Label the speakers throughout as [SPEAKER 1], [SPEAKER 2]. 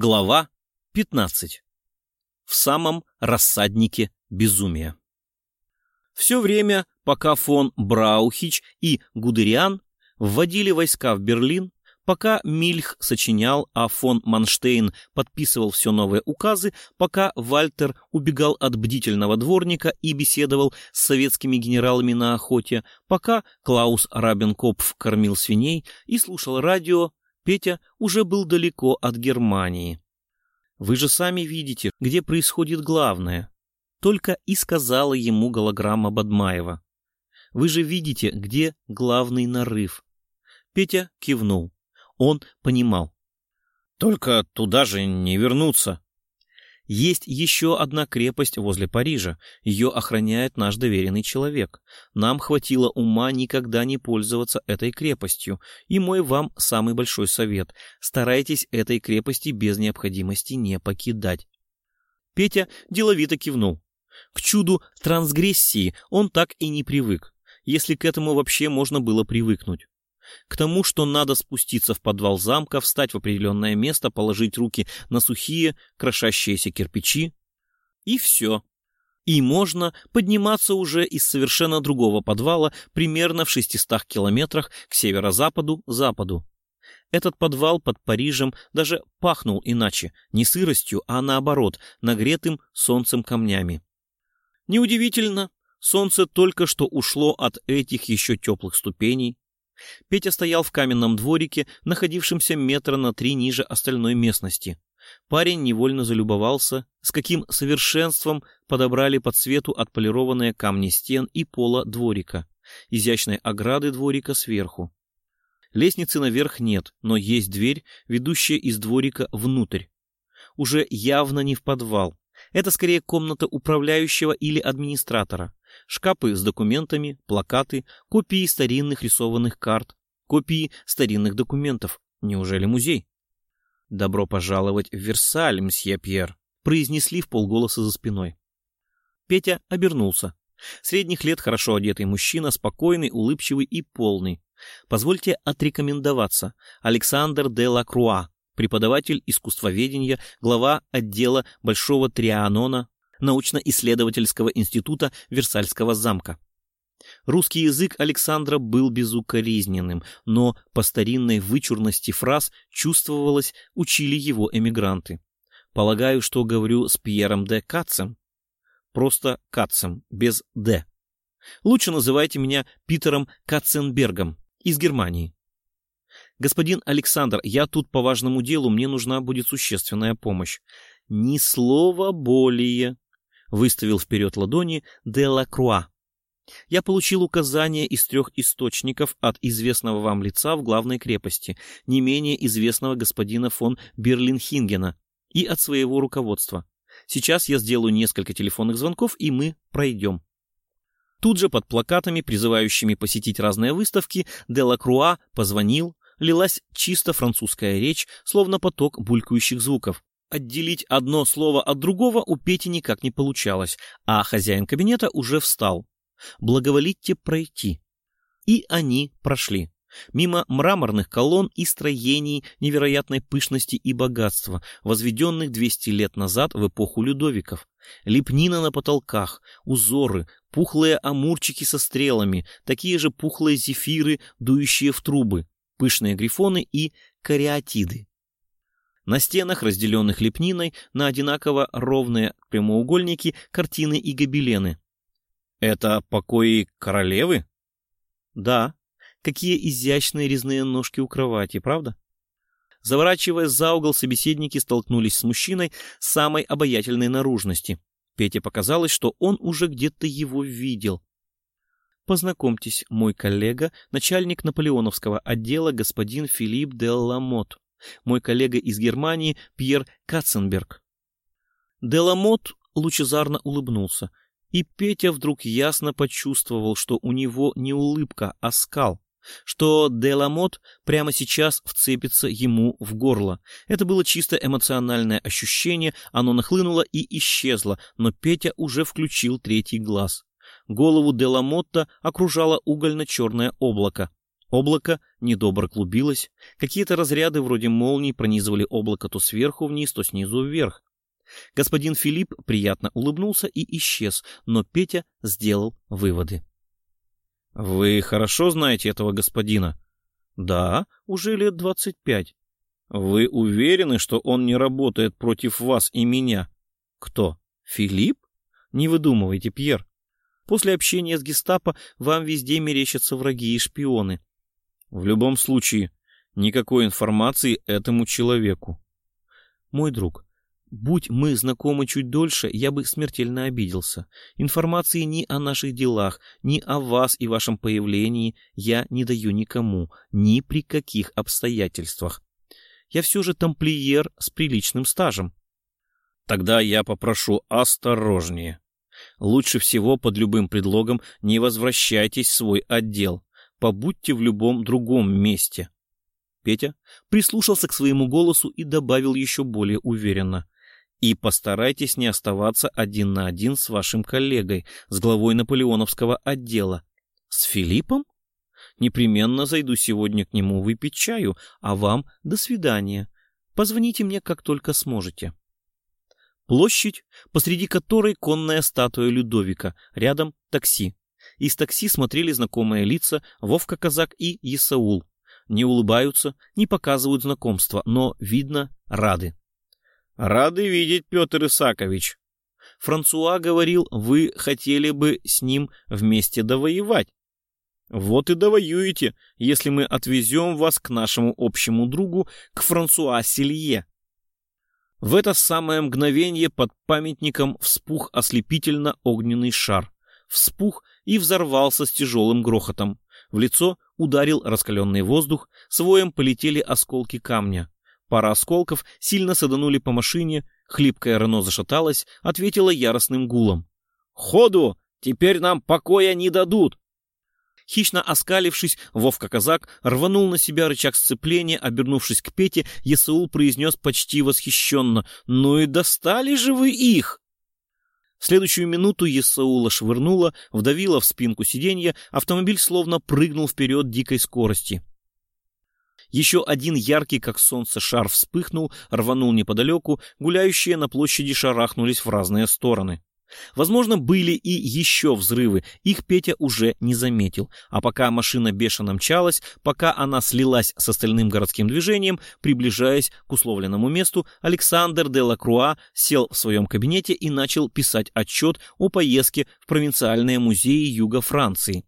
[SPEAKER 1] Глава 15. В самом рассаднике безумия. Все время, пока фон Браухич и Гудериан вводили войска в Берлин, пока Мильх сочинял, а фон Манштейн подписывал все новые указы, пока Вальтер убегал от бдительного дворника и беседовал с советскими генералами на охоте, пока Клаус Рабенкопф кормил свиней и слушал радио, Петя уже был далеко от Германии. Вы же сами видите, где происходит главное. Только и сказала ему голограмма Бадмаева. Вы же видите, где главный нарыв. Петя кивнул. Он понимал. Только туда же не вернуться. Есть еще одна крепость возле Парижа. Ее охраняет наш доверенный человек. Нам хватило ума никогда не пользоваться этой крепостью. И мой вам самый большой совет. Старайтесь этой крепости без необходимости не покидать. Петя деловито кивнул. К чуду трансгрессии он так и не привык, если к этому вообще можно было привыкнуть к тому, что надо спуститься в подвал замка, встать в определенное место, положить руки на сухие, крошащиеся кирпичи, и все. И можно подниматься уже из совершенно другого подвала, примерно в 600 километрах к северо-западу-западу. Этот подвал под Парижем даже пахнул иначе, не сыростью, а наоборот, нагретым солнцем камнями. Неудивительно, солнце только что ушло от этих еще теплых ступеней, Петя стоял в каменном дворике, находившемся метра на три ниже остальной местности. Парень невольно залюбовался, с каким совершенством подобрали под свету отполированные камни стен и пола дворика, изящной ограды дворика сверху. Лестницы наверх нет, но есть дверь, ведущая из дворика внутрь. Уже явно не в подвал. Это скорее комната управляющего или администратора шкапы с документами, плакаты, копии старинных рисованных карт, копии старинных документов. Неужели музей? «Добро пожаловать в Версаль, мсье Пьер», — произнесли в полголоса за спиной. Петя обернулся. Средних лет хорошо одетый мужчина, спокойный, улыбчивый и полный. Позвольте отрекомендоваться. Александр де Лакруа, преподаватель искусствоведения, глава отдела Большого Трианона научно-исследовательского института Версальского замка. Русский язык Александра был безукоризненным, но по старинной вычурности фраз чувствовалось, учили его эмигранты. Полагаю, что говорю с Пьером де Катцем. Просто Катцем, без «д». Лучше называйте меня Питером Катценбергом из Германии. Господин Александр, я тут по важному делу, мне нужна будет существенная помощь. Ни слова более, выставил вперед ладони де ла Круа. Я получил указания из трех источников от известного вам лица в главной крепости, не менее известного господина фон Берлинхингена, и от своего руководства. Сейчас я сделаю несколько телефонных звонков, и мы пройдем. Тут же под плакатами, призывающими посетить разные выставки, де ла Круа позвонил, лилась чисто французская речь, словно поток булькающих звуков. Отделить одно слово от другого у Пети никак не получалось, а хозяин кабинета уже встал. «Благоволите пройти». И они прошли. Мимо мраморных колонн и строений невероятной пышности и богатства, возведенных 200 лет назад в эпоху Людовиков. Лепнина на потолках, узоры, пухлые амурчики со стрелами, такие же пухлые зефиры, дующие в трубы, пышные грифоны и кариатиды. На стенах, разделенных лепниной, на одинаково ровные прямоугольники, картины и гобелены. Это покои королевы? Да. Какие изящные резные ножки у кровати, правда? Заворачивая за угол, собеседники столкнулись с мужчиной самой обаятельной наружности. Пете показалось, что он уже где-то его видел. Познакомьтесь, мой коллега, начальник наполеоновского отдела господин Филипп де Ламот мой коллега из Германии Пьер Катценберг. Деламот лучезарно улыбнулся, и Петя вдруг ясно почувствовал, что у него не улыбка, а скал, что Деламот прямо сейчас вцепится ему в горло. Это было чисто эмоциональное ощущение, оно нахлынуло и исчезло, но Петя уже включил третий глаз. Голову Деламотта окружало угольно-черное облако. Облако недобро клубилось, какие-то разряды вроде молний пронизывали облако то сверху вниз, то снизу вверх. Господин Филипп приятно улыбнулся и исчез, но Петя сделал выводы. — Вы хорошо знаете этого господина? — Да, уже лет двадцать пять. — Вы уверены, что он не работает против вас и меня? — Кто? Филипп? Не выдумывайте, Пьер. После общения с гестапо вам везде мерещатся враги и шпионы. В любом случае, никакой информации этому человеку. Мой друг, будь мы знакомы чуть дольше, я бы смертельно обиделся. Информации ни о наших делах, ни о вас и вашем появлении я не даю никому, ни при каких обстоятельствах. Я все же тамплиер с приличным стажем. Тогда я попрошу осторожнее. Лучше всего под любым предлогом не возвращайтесь в свой отдел. Побудьте в любом другом месте. Петя прислушался к своему голосу и добавил еще более уверенно. И постарайтесь не оставаться один на один с вашим коллегой, с главой наполеоновского отдела. С Филиппом? Непременно зайду сегодня к нему выпить чаю, а вам до свидания. Позвоните мне, как только сможете. Площадь, посреди которой конная статуя Людовика, рядом такси. Из такси смотрели знакомые лица Вовка Казак и Исаул. Не улыбаются, не показывают знакомства, но, видно, рады. «Рады видеть, Петр Исакович!» Франсуа говорил, вы хотели бы с ним вместе довоевать. Вот и довоюете, если мы отвезем вас к нашему общему другу, к Франсуа Селье. В это самое мгновение под памятником вспух ослепительно огненный шар. Вспух и взорвался с тяжелым грохотом. В лицо ударил раскаленный воздух, с воем полетели осколки камня. Пара осколков сильно саданули по машине, хлипкое Рено зашаталось, ответила яростным гулом. «Ходу! Теперь нам покоя не дадут!» Хищно оскалившись, Вовка-казак рванул на себя рычаг сцепления, обернувшись к Пете, Есаул произнес почти восхищенно «Ну и достали же вы их!» В следующую минуту Есаула швырнула, вдавила в спинку сиденья, автомобиль словно прыгнул вперед дикой скорости. Еще один яркий, как солнце, шар вспыхнул, рванул неподалеку, гуляющие на площади шарахнулись в разные стороны. Возможно, были и еще взрывы, их Петя уже не заметил. А пока машина бешено мчалась, пока она слилась с остальным городским движением, приближаясь к условленному месту, Александр де Лакруа сел в своем кабинете и начал писать отчет о поездке в провинциальные музеи Юга Франции.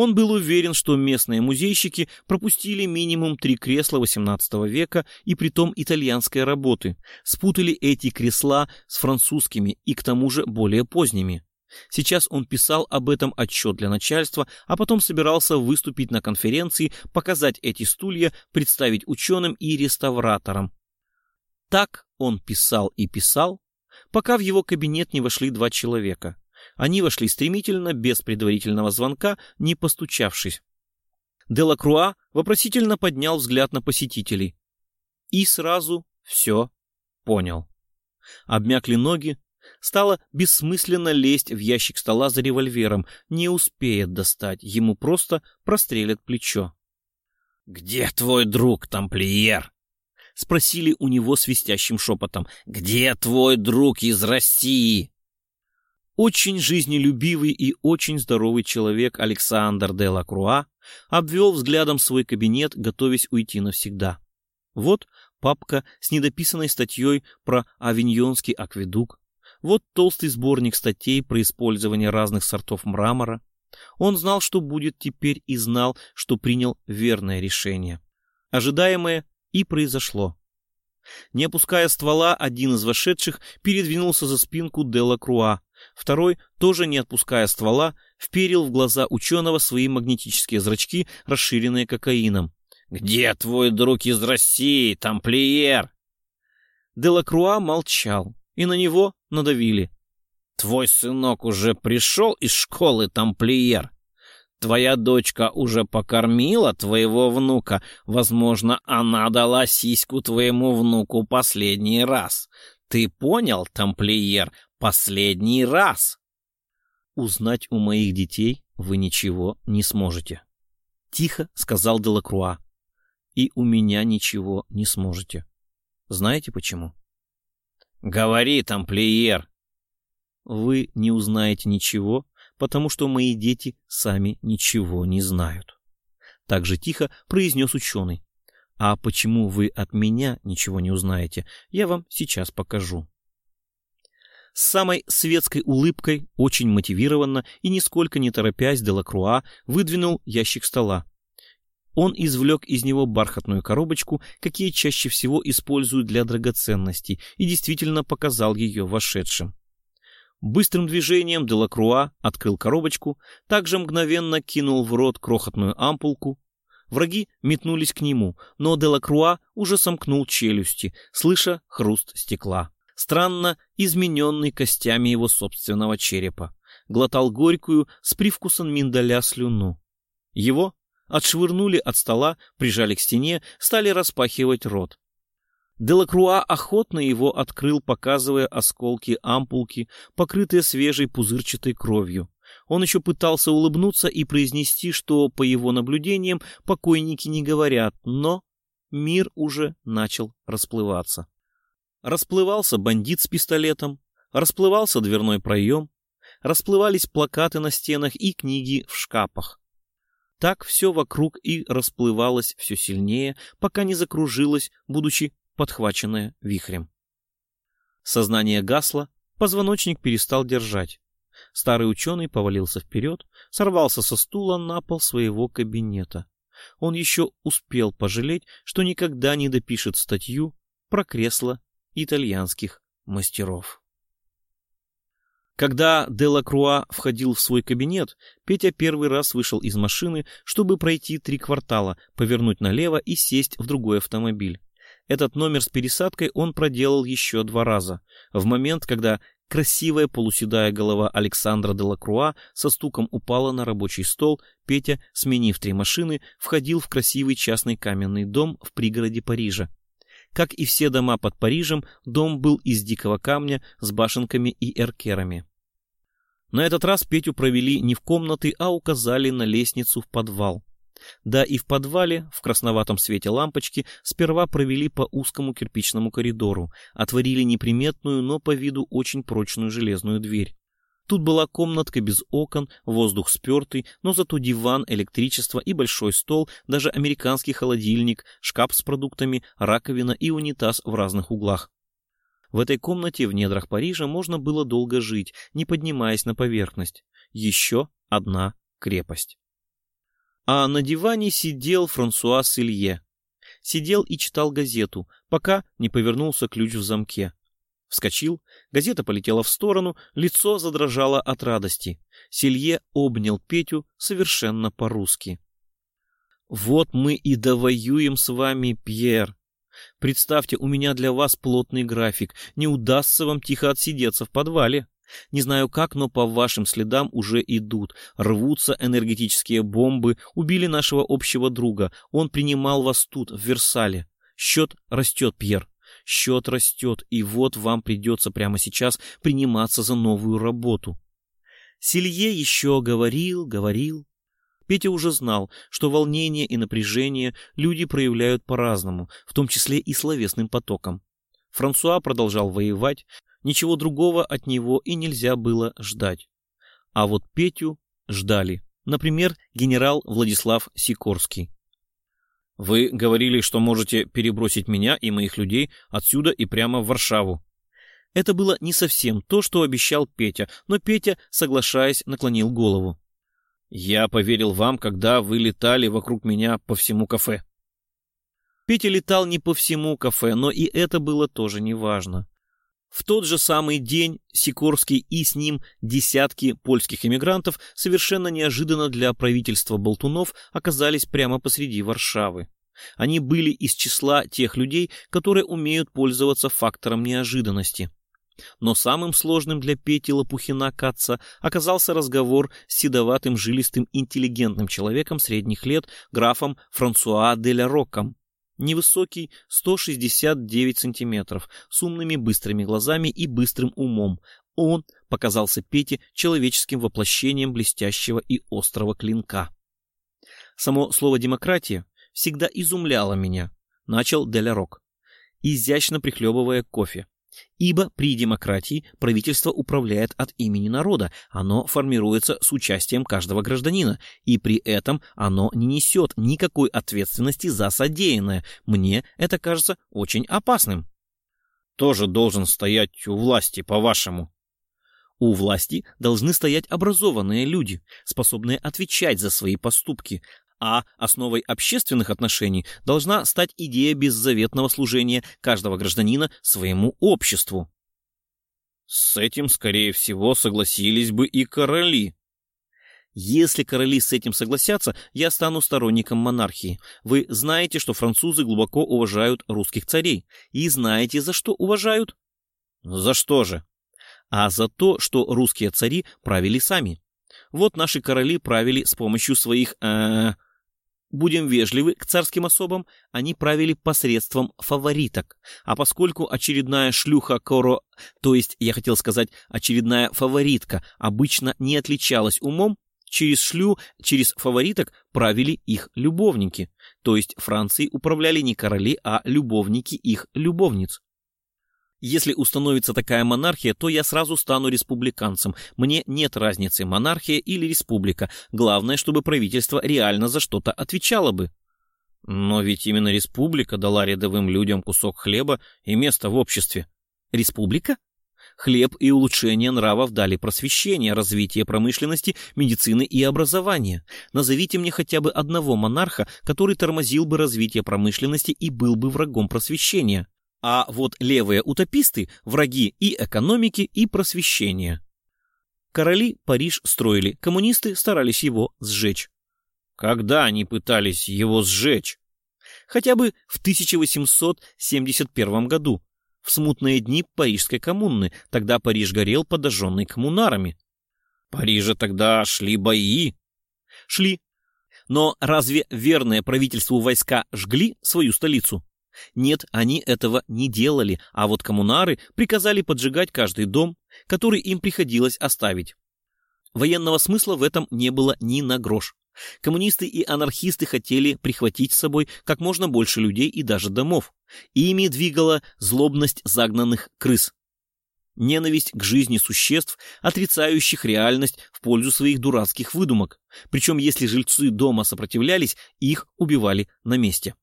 [SPEAKER 1] Он был уверен, что местные музейщики пропустили минимум три кресла XVIII века и притом итальянской работы, спутали эти кресла с французскими и к тому же более поздними. Сейчас он писал об этом отчет для начальства, а потом собирался выступить на конференции, показать эти стулья, представить ученым и реставраторам. Так он писал и писал, пока в его кабинет не вошли два человека. Они вошли стремительно, без предварительного звонка, не постучавшись. Делакруа вопросительно поднял взгляд на посетителей. И сразу все понял. Обмякли ноги, стало бессмысленно лезть в ящик стола за револьвером, не успеет достать, ему просто прострелят плечо. «Где твой друг, тамплиер?» — спросили у него свистящим шепотом. «Где твой друг из России?» Очень жизнелюбивый и очень здоровый человек Александр де Лакруа обвел взглядом свой кабинет, готовясь уйти навсегда. Вот папка с недописанной статьей про авиньонский акведук, вот толстый сборник статей про использование разных сортов мрамора. Он знал, что будет теперь, и знал, что принял верное решение. Ожидаемое и произошло. Не опуская ствола, один из вошедших передвинулся за спинку Дела Круа, Второй, тоже не отпуская ствола, вперил в глаза ученого свои магнетические зрачки, расширенные кокаином. «Где твой друг из России, тамплиер?» Делакруа молчал, и на него надавили. «Твой сынок уже пришел из школы, тамплиер. Твоя дочка уже покормила твоего внука. Возможно, она дала сиську твоему внуку последний раз. Ты понял, тамплиер, последний раз. Узнать у моих детей вы ничего не сможете. — тихо сказал Делакруа. «И у меня ничего не сможете. Знаете почему?» «Говори, тамплиер!» «Вы не узнаете ничего, потому что мои дети сами ничего не знают». Так же тихо произнес ученый. «А почему вы от меня ничего не узнаете, я вам сейчас покажу». С самой светской улыбкой, очень мотивированно и нисколько не торопясь, Делакруа выдвинул ящик стола. Он извлек из него бархатную коробочку, какие чаще всего используют для драгоценностей, и действительно показал ее вошедшим. Быстрым движением Делакруа открыл коробочку, также мгновенно кинул в рот крохотную ампулку. Враги метнулись к нему, но Делакруа уже сомкнул челюсти, слыша хруст стекла. Странно измененный костями его собственного черепа. Глотал горькую с привкусом миндаля слюну. Его отшвырнули от стола, прижали к стене, стали распахивать рот. Делакруа охотно его открыл, показывая осколки ампулки, покрытые свежей пузырчатой кровью. Он еще пытался улыбнуться и произнести, что, по его наблюдениям, покойники не говорят, но мир уже начал расплываться. Расплывался бандит с пистолетом, расплывался дверной проем, расплывались плакаты на стенах и книги в шкапах. Так все вокруг и расплывалось все сильнее, пока не закружилось, будучи подхваченное вихрем. Сознание гасло, позвоночник перестал держать. Старый ученый повалился вперед, сорвался со стула на пол своего кабинета. Он еще успел пожалеть, что никогда не допишет статью про кресло итальянских мастеров. Когда Делакруа входил в свой кабинет, Петя первый раз вышел из машины, чтобы пройти три квартала, повернуть налево и сесть в другой автомобиль. Этот номер с пересадкой он проделал еще два раза. В момент, когда красивая полуседая голова Александра Делакруа со стуком упала на рабочий стол, Петя, сменив три машины, входил в красивый частный каменный дом в пригороде Парижа. Как и все дома под Парижем, дом был из дикого камня с башенками и эркерами. На этот раз Петю провели не в комнаты, а указали на лестницу в подвал. Да и в подвале, в красноватом свете лампочки, сперва провели по узкому кирпичному коридору, отворили неприметную, но по виду очень прочную железную дверь. Тут была комнатка без окон, воздух спертый, но зато диван, электричество и большой стол, даже американский холодильник, шкаф с продуктами, раковина и унитаз в разных углах. В этой комнате в недрах Парижа можно было долго жить, не поднимаясь на поверхность. Еще одна крепость. А на диване сидел Франсуа Силье. Сидел и читал газету, пока не повернулся ключ в замке. Вскочил, газета полетела в сторону, лицо задрожало от радости. Силье обнял Петю совершенно по-русски. «Вот мы и довоюем с вами, Пьер. Представьте, у меня для вас плотный график. Не удастся вам тихо отсидеться в подвале. Не знаю как, но по вашим следам уже идут. Рвутся энергетические бомбы. Убили нашего общего друга. Он принимал вас тут, в Версале. Счет растет, Пьер. Счет растет, и вот вам придется прямо сейчас приниматься за новую работу. Силье еще говорил, говорил. Петя уже знал, что волнение и напряжение люди проявляют по-разному, в том числе и словесным потоком. Франсуа продолжал воевать, ничего другого от него и нельзя было ждать. А вот Петю ждали. Например, генерал Владислав Сикорский. «Вы говорили, что можете перебросить меня и моих людей отсюда и прямо в Варшаву». Это было не совсем то, что обещал Петя, но Петя, соглашаясь, наклонил голову. Я поверил вам, когда вы летали вокруг меня по всему кафе. Петя летал не по всему кафе, но и это было тоже неважно. В тот же самый день Сикорский и с ним десятки польских эмигрантов совершенно неожиданно для правительства Болтунов оказались прямо посреди Варшавы. Они были из числа тех людей, которые умеют пользоваться фактором неожиданности. Но самым сложным для Пети Лопухина Каца оказался разговор с седоватым, жилистым, интеллигентным человеком средних лет, графом Франсуа де ля Роком. Невысокий, 169 сантиметров, с умными быстрыми глазами и быстрым умом. Он показался Пете человеческим воплощением блестящего и острого клинка. Само слово «демократия» всегда изумляло меня, начал Делярок, изящно прихлебывая кофе. Ибо при демократии правительство управляет от имени народа, оно формируется с участием каждого гражданина, и при этом оно не несет никакой ответственности за содеянное. Мне это кажется очень опасным.
[SPEAKER 2] Тоже должен стоять у власти, по-вашему.
[SPEAKER 1] У власти должны стоять образованные люди, способные отвечать за свои поступки, а основой общественных отношений должна стать идея беззаветного служения каждого гражданина своему обществу.
[SPEAKER 2] С этим, скорее всего, согласились бы и короли.
[SPEAKER 1] Если короли с этим согласятся, я стану сторонником монархии. Вы знаете, что французы глубоко уважают русских царей. И знаете, за что уважают?
[SPEAKER 2] За что же?
[SPEAKER 1] А за то, что русские цари правили сами. Вот наши короли правили с помощью своих... Э, Будем вежливы к царским особам, они правили посредством фавориток. А поскольку очередная шлюха Коро, то есть, я хотел сказать, очередная фаворитка, обычно не отличалась умом, через шлю, через фавориток правили их любовники. То есть Францией управляли не короли, а любовники их любовниц. Если установится такая монархия, то я сразу стану республиканцем. Мне нет разницы, монархия или республика. Главное, чтобы правительство реально за что-то отвечало бы.
[SPEAKER 2] Но ведь именно республика дала рядовым людям кусок хлеба и место в обществе.
[SPEAKER 1] Республика? Хлеб и улучшение нравов дали просвещение, развитие промышленности, медицины и образования. Назовите мне хотя бы одного монарха, который тормозил бы развитие промышленности и был бы врагом просвещения. А вот левые утописты – враги и экономики, и просвещения. Короли Париж строили, коммунисты старались его сжечь.
[SPEAKER 2] Когда они пытались его сжечь?
[SPEAKER 1] Хотя бы в 1871 году, в смутные дни Парижской коммуны, тогда Париж горел подожженный коммунарами.
[SPEAKER 2] Париже тогда шли бои.
[SPEAKER 1] Шли. Но разве верные правительству войска жгли свою столицу? Нет, они этого не делали, а вот коммунары приказали поджигать каждый дом, который им приходилось оставить. Военного смысла в этом не было ни на грош. Коммунисты и анархисты хотели прихватить с собой как можно больше людей и даже домов. Ими двигала злобность загнанных крыс. Ненависть к жизни существ, отрицающих реальность в пользу своих дурацких выдумок. Причем если жильцы дома сопротивлялись, их убивали на месте.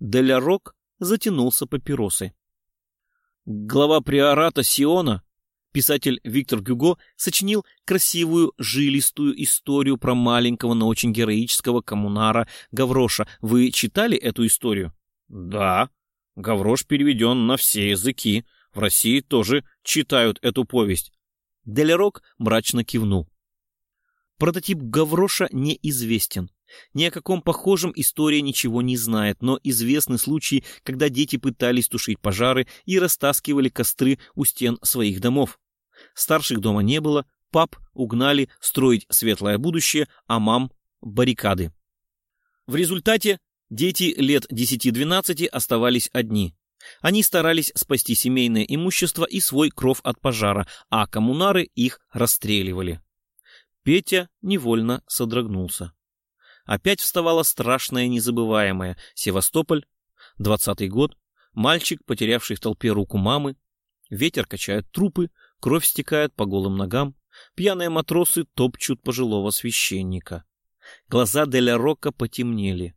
[SPEAKER 1] Делярок затянулся папиросой. Глава приората Сиона, писатель Виктор Гюго, сочинил красивую жилистую историю про маленького, но очень героического коммунара Гавроша. Вы читали эту историю?
[SPEAKER 2] Да. Гаврош переведен на все языки. В России тоже читают эту повесть.
[SPEAKER 1] Делярок мрачно кивнул. Прототип Гавроша неизвестен. Ни о каком похожем история ничего не знает, но известны случаи, когда дети пытались тушить пожары и растаскивали костры у стен своих домов. Старших дома не было, пап угнали строить светлое будущее, а мам — баррикады. В результате дети лет 10-12 оставались одни. Они старались спасти семейное имущество и свой кров от пожара, а коммунары их расстреливали. Петя невольно содрогнулся. Опять вставала страшная незабываемая. Севастополь, двадцатый год, мальчик, потерявший в толпе руку мамы, ветер качает трупы, кровь стекает по голым ногам, пьяные матросы топчут пожилого священника. Глаза Деля Рока потемнели.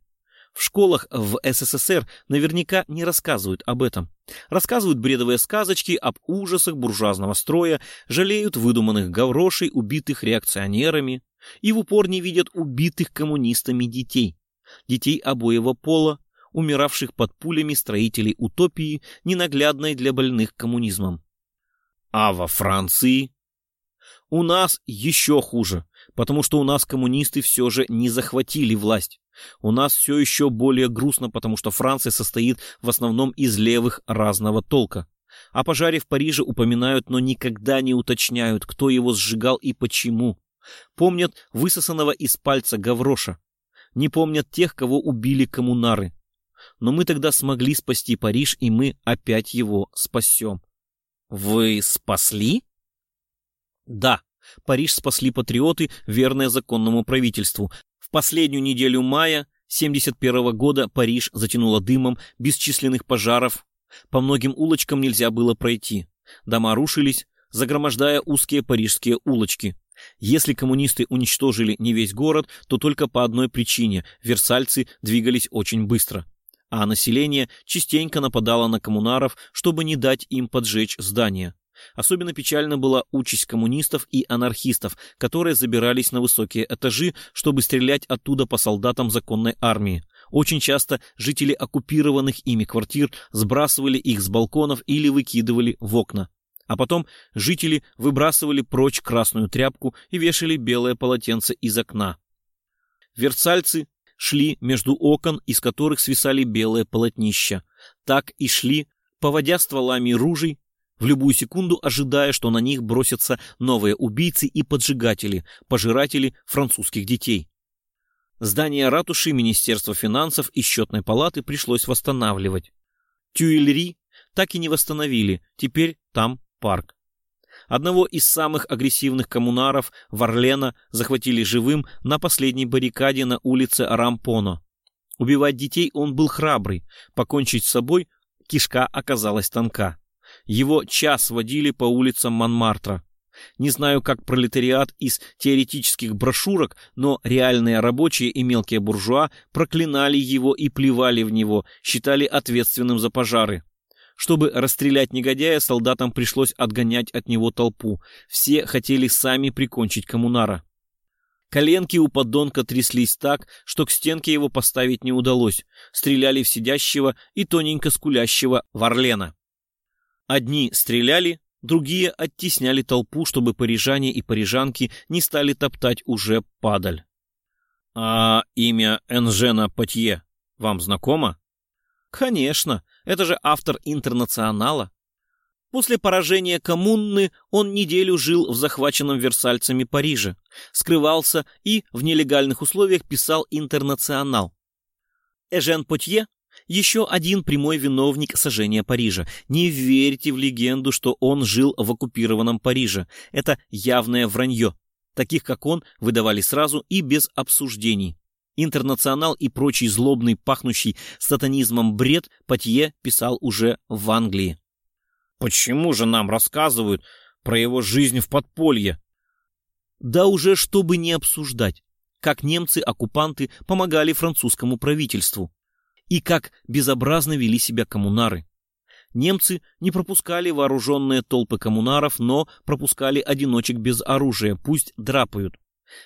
[SPEAKER 1] В школах в СССР наверняка не рассказывают об этом. Рассказывают бредовые сказочки об ужасах буржуазного строя, жалеют выдуманных гаврошей, убитых реакционерами, и в упор не видят убитых коммунистами детей. Детей обоего пола, умиравших под пулями строителей утопии, ненаглядной для больных коммунизмом. А во Франции? У нас еще хуже, потому что у нас коммунисты все же не захватили власть. У нас все еще более грустно, потому что Франция состоит в основном из левых разного толка. О пожаре в Париже упоминают, но никогда не уточняют, кто его сжигал и почему. Помнят высосанного из пальца Гавроша. Не помнят тех, кого убили коммунары. Но мы тогда смогли спасти Париж, и мы опять его спасем. Вы спасли? Да, Париж спасли патриоты, верные законному правительству последнюю неделю мая 71 года Париж затянуло дымом бесчисленных пожаров. По многим улочкам нельзя было пройти. Дома рушились, загромождая узкие парижские улочки. Если коммунисты уничтожили не весь город, то только по одной причине – версальцы двигались очень быстро. А население частенько нападало на коммунаров, чтобы не дать им поджечь здания. Особенно печальна была участь коммунистов и анархистов, которые забирались на высокие этажи, чтобы стрелять оттуда по солдатам законной армии. Очень часто жители оккупированных ими квартир сбрасывали их с балконов или выкидывали в окна. А потом жители выбрасывали прочь красную тряпку и вешали белое полотенце из окна. Версальцы шли между окон, из которых свисали белые полотнища. Так и шли, поводя стволами ружей, в любую секунду ожидая, что на них бросятся новые убийцы и поджигатели, пожиратели французских детей. Здание ратуши, Министерства финансов и счетной палаты пришлось восстанавливать. Тюильри так и не восстановили, теперь там парк. Одного из самых агрессивных коммунаров, Варлена, захватили живым на последней баррикаде на улице Рампоно. Убивать детей он был храбрый, покончить с собой кишка оказалась тонка. Его час водили по улицам Монмартра. Не знаю, как пролетариат из теоретических брошюрок, но реальные рабочие и мелкие буржуа проклинали его и плевали в него, считали ответственным за пожары. Чтобы расстрелять негодяя, солдатам пришлось отгонять от него толпу. Все хотели сами прикончить коммунара. Коленки у подонка тряслись так, что к стенке его поставить не удалось. Стреляли в сидящего и тоненько скулящего Варлена. Одни стреляли, другие оттесняли толпу, чтобы парижане и парижанки не стали топтать уже падаль. «А имя Энжена Патье вам знакомо?» «Конечно, это же автор «Интернационала». После поражения коммуны он неделю жил в захваченном версальцами Париже, скрывался и в нелегальных условиях писал «Интернационал». Эжен Потье еще один прямой виновник сожжения Парижа. Не верьте в легенду, что он жил в оккупированном Париже. Это явное вранье. Таких, как он, выдавали сразу и без обсуждений. Интернационал и прочий злобный, пахнущий сатанизмом бред Патье писал уже в Англии.
[SPEAKER 2] Почему же нам рассказывают про его жизнь в подполье?
[SPEAKER 1] Да уже чтобы не обсуждать, как немцы-оккупанты помогали французскому правительству и как безобразно вели себя коммунары. Немцы не пропускали вооруженные толпы коммунаров, но пропускали одиночек без оружия, пусть драпают.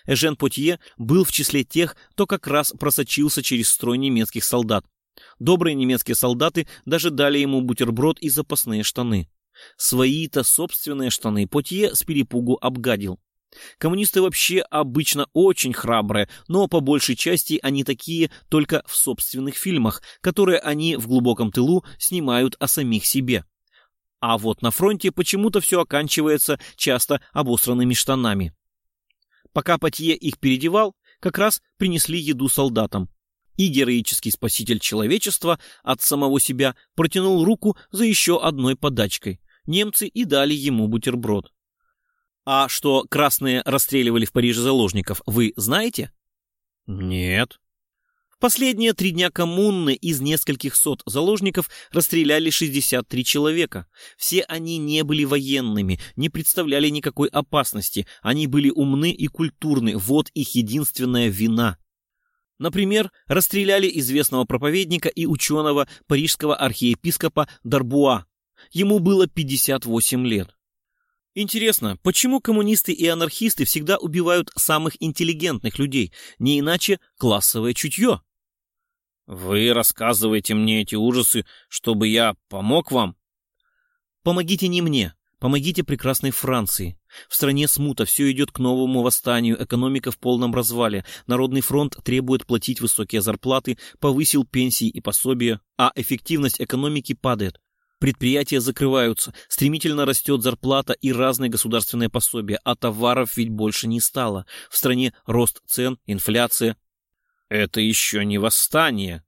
[SPEAKER 1] Эжен Потье был в числе тех, кто как раз просочился через строй немецких солдат. Добрые немецкие солдаты даже дали ему бутерброд и запасные штаны. Свои-то собственные штаны Потье с перепугу обгадил. Коммунисты вообще обычно очень храбрые, но по большей части они такие только в собственных фильмах, которые они в глубоком тылу снимают о самих себе. А вот на фронте почему-то все оканчивается часто обосранными штанами. Пока Патье их переодевал, как раз принесли еду солдатам. И героический спаситель человечества от самого себя протянул руку за еще одной подачкой. Немцы и дали ему бутерброд. А что красные расстреливали в Париже заложников, вы знаете?
[SPEAKER 2] Нет.
[SPEAKER 1] Последние три дня коммуны из нескольких сот заложников расстреляли 63 человека. Все они не были военными, не представляли никакой опасности. Они были умны и культурны. Вот их единственная вина. Например, расстреляли известного проповедника и ученого парижского архиепископа Дарбуа. Ему было 58 лет. Интересно, почему коммунисты и анархисты всегда убивают самых интеллигентных людей, не иначе классовое чутье?
[SPEAKER 2] Вы рассказываете мне эти ужасы, чтобы я помог вам?
[SPEAKER 1] Помогите не мне, помогите прекрасной Франции. В стране смута, все идет к новому восстанию, экономика в полном развале, Народный фронт требует платить высокие зарплаты, повысил пенсии и пособия, а эффективность экономики падает. Предприятия закрываются, стремительно растет зарплата и разные государственные пособия, а товаров ведь больше не стало. В стране рост цен, инфляция.
[SPEAKER 2] Это еще не восстание.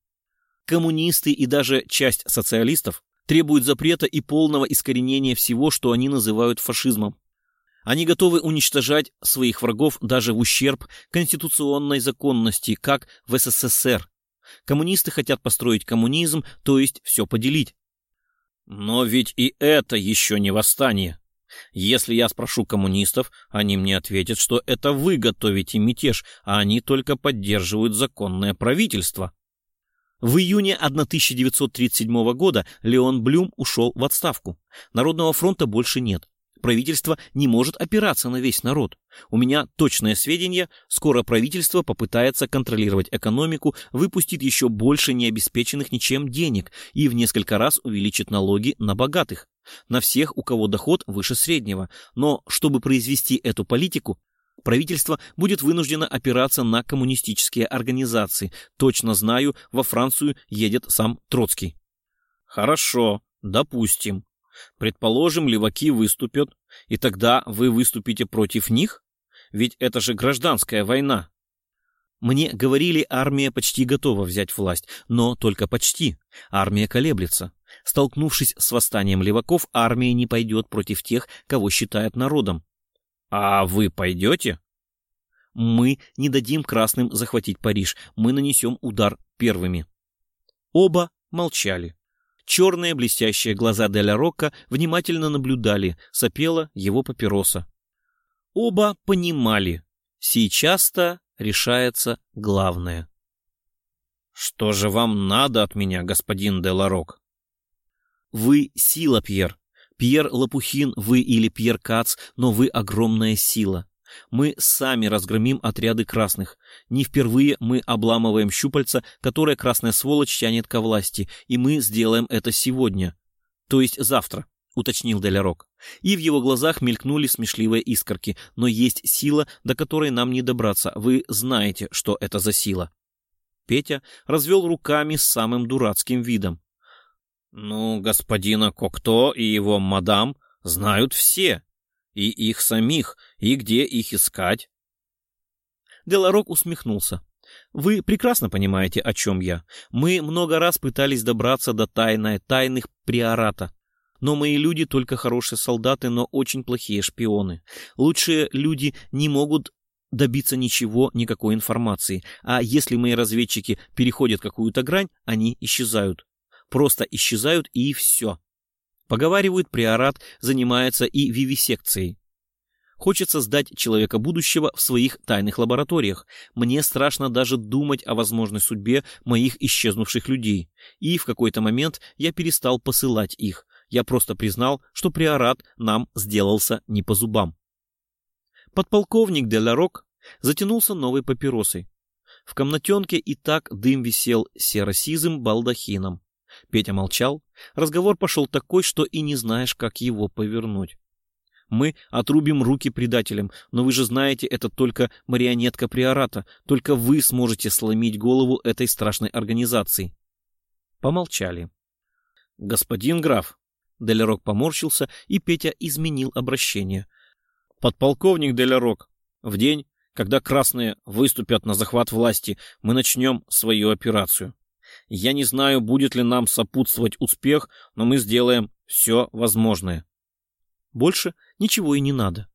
[SPEAKER 1] Коммунисты и даже часть социалистов требуют запрета и полного искоренения всего, что они называют фашизмом. Они готовы уничтожать своих врагов даже в ущерб конституционной законности, как в СССР. Коммунисты хотят построить коммунизм, то есть все поделить.
[SPEAKER 2] Но ведь и это еще не восстание. Если я спрошу коммунистов, они мне ответят, что это вы готовите мятеж, а они только поддерживают законное правительство.
[SPEAKER 1] В июне 1937 года Леон Блюм ушел в отставку. Народного фронта больше нет. Правительство не может опираться на весь народ. У меня точное сведения, скоро правительство попытается контролировать экономику, выпустит еще больше необеспеченных ничем денег и в несколько раз увеличит налоги на богатых, на всех, у кого доход выше среднего. Но чтобы произвести эту политику, правительство будет вынуждено опираться на коммунистические организации. Точно знаю, во Францию едет сам Троцкий.
[SPEAKER 2] Хорошо, допустим. Предположим, леваки выступят, и тогда вы выступите против них? Ведь это же гражданская война.
[SPEAKER 1] Мне говорили, армия почти готова взять власть, но только почти. Армия колеблется. Столкнувшись с восстанием леваков, армия не пойдет против тех, кого считает народом.
[SPEAKER 2] А вы пойдете?
[SPEAKER 1] Мы не дадим красным захватить Париж. Мы нанесем удар первыми. Оба молчали. Черные блестящие глаза Деля Рокко внимательно наблюдали, сопела его папироса. Оба понимали, сейчас-то решается главное.
[SPEAKER 2] «Что же вам надо от меня, господин Деларок?»
[SPEAKER 1] «Вы сила, Пьер. Пьер Лопухин, вы или Пьер Кац, но вы огромная сила. Мы сами разгромим отряды красных. Не впервые мы обламываем щупальца, которое красная сволочь тянет ко власти, и мы сделаем это сегодня. То есть завтра, уточнил Делярок. И в его глазах мелькнули смешливые искорки. Но есть сила, до которой нам не добраться. Вы знаете, что это за сила. Петя развел руками с самым дурацким видом.
[SPEAKER 2] «Ну, господина Кокто и его мадам знают все и их самих, и где их искать.
[SPEAKER 1] Деларок усмехнулся. Вы прекрасно понимаете, о чем я. Мы много раз пытались добраться до тайной тайных приората. Но мои люди только хорошие солдаты, но очень плохие шпионы. Лучшие люди не могут добиться ничего, никакой информации. А если мои разведчики переходят какую-то грань, они исчезают. Просто исчезают и все. Поговаривают, приорат занимается и вивисекцией. Хочется сдать человека будущего в своих тайных лабораториях. Мне страшно даже думать о возможной судьбе моих исчезнувших людей. И в какой-то момент я перестал посылать их. Я просто признал, что приорат нам сделался не по зубам. Подполковник Делярок затянулся новой папиросой. В комнатенке и так дым висел серо-сизым балдахином. Петя молчал. Разговор пошел такой, что и не знаешь, как его повернуть. Мы отрубим руки предателям, но вы же знаете, это только марионетка приората. Только вы сможете сломить голову этой страшной организации. Помолчали. Господин граф. Делярок поморщился, и Петя изменил обращение.
[SPEAKER 2] Подполковник Делярок, в день, когда красные выступят на захват власти, мы начнем свою операцию. Я не знаю, будет ли нам сопутствовать успех, но мы сделаем все возможное.
[SPEAKER 1] Больше ничего и не надо.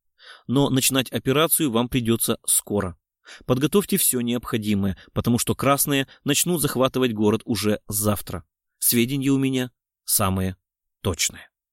[SPEAKER 1] Но начинать операцию вам придется скоро. Подготовьте все необходимое, потому что красные начнут захватывать город уже завтра. Сведения у меня самые точные.